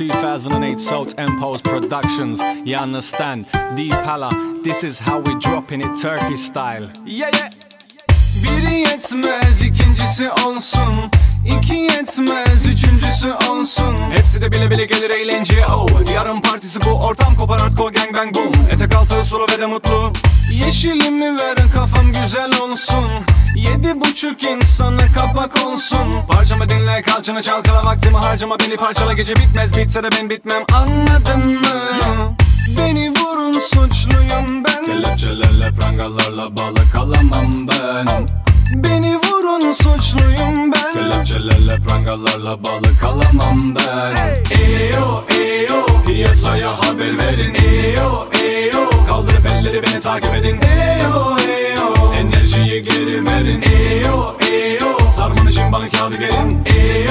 2008 Salt Empos Productions. You understand? Deep Pala, this is how we dropping it Turkey style. Yeah yeah Biri yetmez ikincisi olsun İki yetmez üçüncüsü olsun. Hepsi de bile bile gelir eğlence oh Diyarın partisi bu. Ortam kopar hardcore gang bang boom. Etek altı sulu ve de mutlu. Yeşilimi ver kafam güzel olsun. Yedi buçuk insana kapak olsun. Parçamı dinle kalçanı çalkala vaktimi harcama. Beni parçala gece bitmez. Bitse de ben bitmem. Anladın mı? Kelepçelerle prangalarla balık alamam ben. Eyo eyo Piyasaya haber verin. Eyo eyo Kaldırıp elleri beni takip edin. Eyo eyo Enerjiyi geri verin. Eyo eyo Sarman için bana kağıdı gelin. Eyo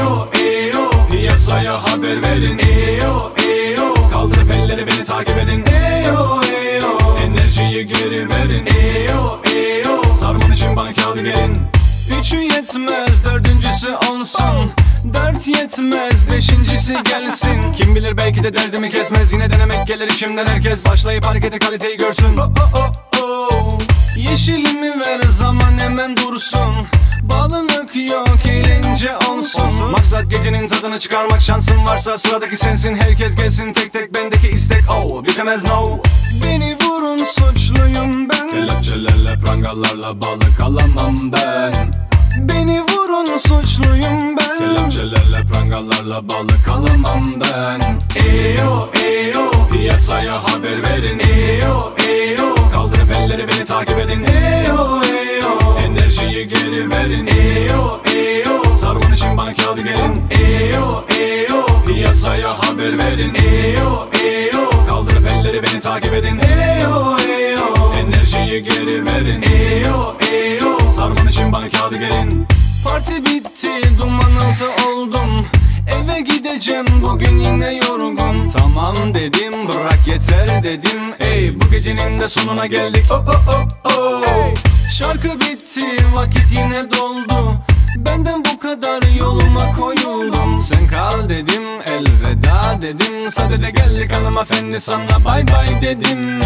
yetmez dördüncüsü olsun. Dört yetmez beşincisi gelsin. Kim bilir belki de derdimi kesmez. Yine denemek gelir içimden herkes. Başlayıp hareketi kaliteyi görsün. Oh oh oh oh. Yeşilimi ver zaman hemen dursun. Bağlılık yok eğlence olsun. Maksat gecenin tadını çıkarmak Şansın varsa sıradaki sensin. Herkes gelsin tek tek bendeki istek. Oh bitemez no. Beni vurun suçluyum ben. Kelepçelerle prangalarla balık alamam ben Beni vurun suçluyum ben. Kelepçelerle prangalarla balık alamam ben. Eyo eyo Piyasaya haber verin. Eyo eyo Kaldırıp elleri beni takip edin. Eyo eyo Enerjiyi geri verin. Eyo eyo Sarman için bana kağıdı gelin Eyo eyo Piyasaya haber verin. Eyo eyo Kaldırıp elleri beni takip edin. Eyo eyo Enerjiyi geri verin. Eyo eyo İçin bana kağıdı gelin. Parti bitti duman altı oldum. Eve gideceğim bugün yine yorgun. Tamam dedim bırak yeter dedim. Ey bu gecenin de sonuna geldik. Oh, oh, oh, oh. Hey, Şarkı bitti vakit yine doldu. Benden bu kadar yoluma koyuldum. Sen kal dedim elveda dedim. Sadede geldik hanımefendi sana bay bay dedim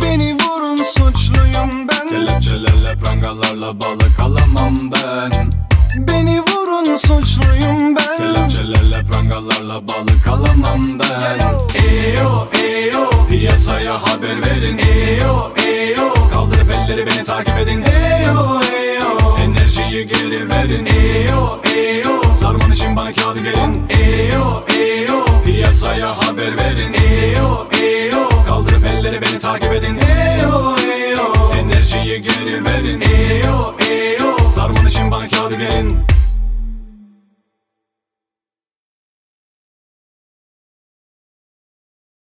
Beni vurun suçluyum ben. Kelepçelerle prangalarla balık alamam ben. Beni vurun suçluyum ben. Kelepçelerle prangalarla balık alamam ben. Eyo eyo Piyasaya haber verin. Eyo eyo Kaldırıp elleri beni takip edin. Eyo eyo Enerjiyi geri verin. Eyo eyo Sarman için bana kağıdı gelin. Eyo eyo takip edin. Eyo eyo. Enerjiyi geri verin. Eyo eyo. Sarman için bana kağıdı gelin